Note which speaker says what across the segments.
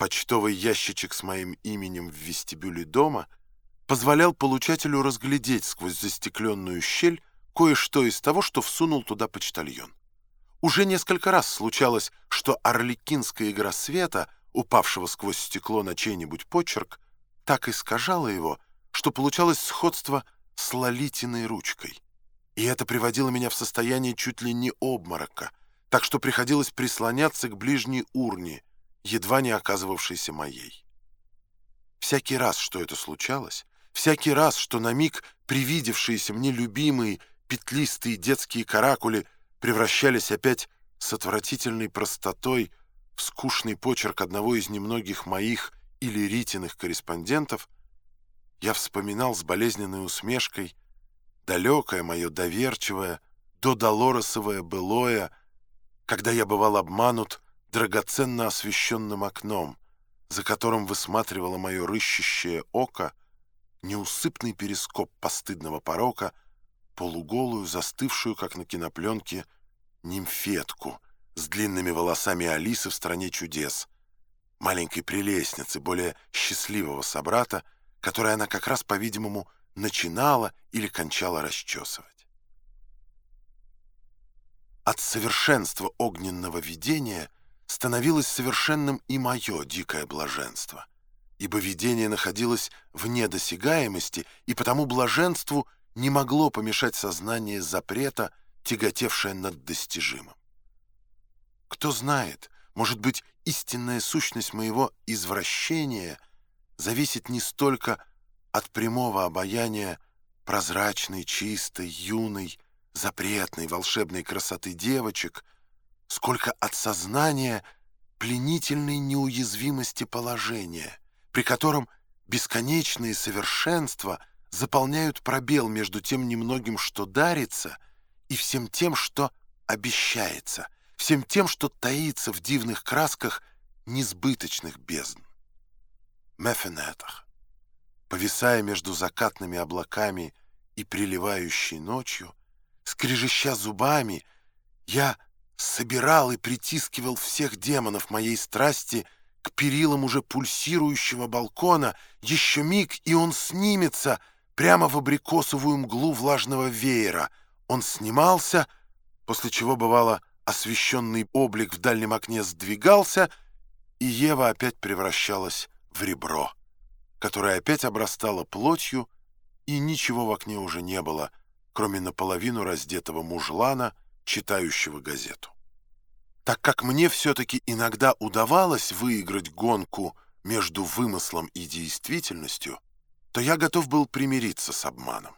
Speaker 1: Почтовый ящичек с моим именем в вестибюле дома позволял получателю разглядеть сквозь застекленную щель кое-что из того, что всунул туда почтальон. Уже несколько раз случалось, что орликинская игра света, упавшего сквозь стекло на чей-нибудь почерк, так искажала его, что получалось сходство с лолитиной ручкой. И это приводило меня в состояние чуть ли не обморока, так что приходилось прислоняться к ближней урне, едва не оказывавшейся моей. Всякий раз, что это случалось, всякий раз, что на миг привидевшиеся мне любимые петлистые детские каракули превращались опять с отвратительной простотой в скучный почерк одного из немногих моих или Ритиных корреспондентов, я вспоминал с болезненной усмешкой далекое мое доверчивое, додолоросовое былое, когда я бывал обманут драгоценно освещенным окном, за которым высматривало мое рыщущее око, неусыпный перископ постыдного порока, полуголую, застывшую, как на кинопленке, нимфетку с длинными волосами Алисы в «Стране чудес», маленькой прелестницы, более счастливого собрата, которой она как раз, по-видимому, начинала или кончала расчесывать. От совершенства огненного видения — становилось совершенным и мое дикое блаженство, ибо видение находилось вне досягаемости, и потому блаженству не могло помешать сознание запрета, тяготевшее над достижимым. Кто знает, может быть, истинная сущность моего извращения зависит не столько от прямого обаяния прозрачной, чистой, юной, запретной, волшебной красоты девочек — сколько от сознания пленительной неуязвимости положения, при котором бесконечные совершенства заполняют пробел между тем немногим, что дарится, и всем тем, что обещается, всем тем, что таится в дивных красках несбыточных бездн. Мефенетах, повисая между закатными облаками и приливающей ночью, скрежеща зубами, я собирал и притискивал всех демонов моей страсти к перилам уже пульсирующего балкона, еще миг, и он снимется прямо в абрикосовую мглу влажного веера. Он снимался, после чего, бывало, освещенный облик в дальнем окне сдвигался, и Ева опять превращалась в ребро, которое опять обрастало плотью, и ничего в окне уже не было, кроме наполовину раздетого мужлана — читающего газету. Так как мне все-таки иногда удавалось выиграть гонку между вымыслом и действительностью, то я готов был примириться с обманом.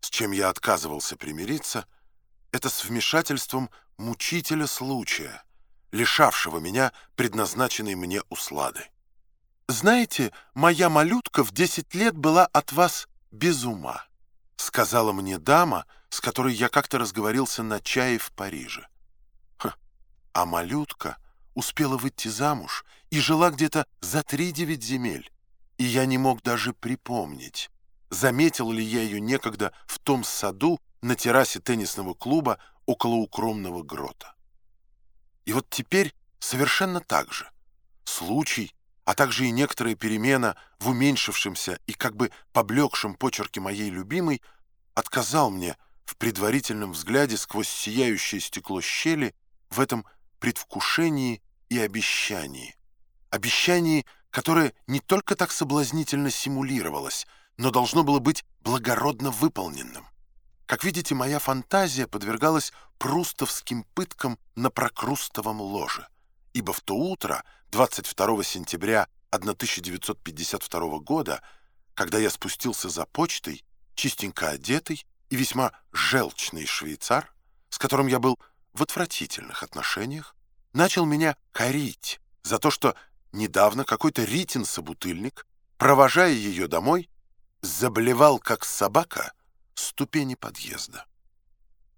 Speaker 1: С чем я отказывался примириться, это с вмешательством мучителя случая, лишавшего меня предназначенной мне услады. «Знаете, моя малютка в десять лет была от вас без ума», сказала мне дама, с которой я как-то разговорился на чае в Париже. Ха, а малютка успела выйти замуж и жила где-то за три-девять земель, и я не мог даже припомнить, заметил ли я ее некогда в том саду на террасе теннисного клуба около укромного грота. И вот теперь совершенно так же. Случай, а также и некоторая перемена в уменьшившемся и как бы поблекшем почерке моей любимой отказал мне в предварительном взгляде сквозь сияющее стекло щели в этом предвкушении и обещании. Обещании, которое не только так соблазнительно симулировалось, но должно было быть благородно выполненным. Как видите, моя фантазия подвергалась прустовским пыткам на прокрустовом ложе, ибо в то утро, 22 сентября 1952 года, когда я спустился за почтой, чистенько одетый, и весьма желчный швейцар, с которым я был в отвратительных отношениях, начал меня корить за то, что недавно какой-то ритин-собутыльник, провожая ее домой, заблевал, как собака, ступени подъезда.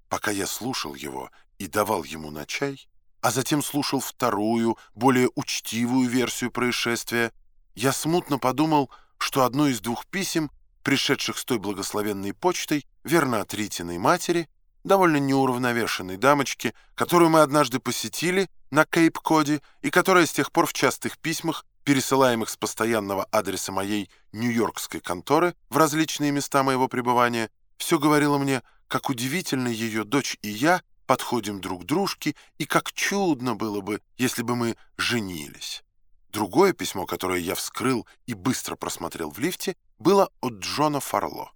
Speaker 1: Пока я слушал его и давал ему на чай, а затем слушал вторую, более учтивую версию происшествия, я смутно подумал, что одно из двух писем — пришедших с той благословенной почтой, верно от Ритиной матери, довольно неуравновешенной дамочки, которую мы однажды посетили на Кейп-Коде и которая с тех пор в частых письмах пересылаемых с постоянного адреса моей нью-йоркской конторы в различные места моего пребывания, все говорило мне, как удивительно ее дочь и я подходим друг к дружке, и как чудно было бы, если бы мы женились. Другое письмо, которое я вскрыл и быстро просмотрел в лифте, было от Джона Фарло.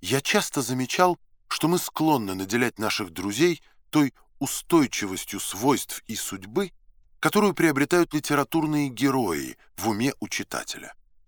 Speaker 1: Я часто замечал, что мы склонны наделять наших друзей той устойчивостью свойств и судьбы, которую приобретают литературные герои в уме у читателя.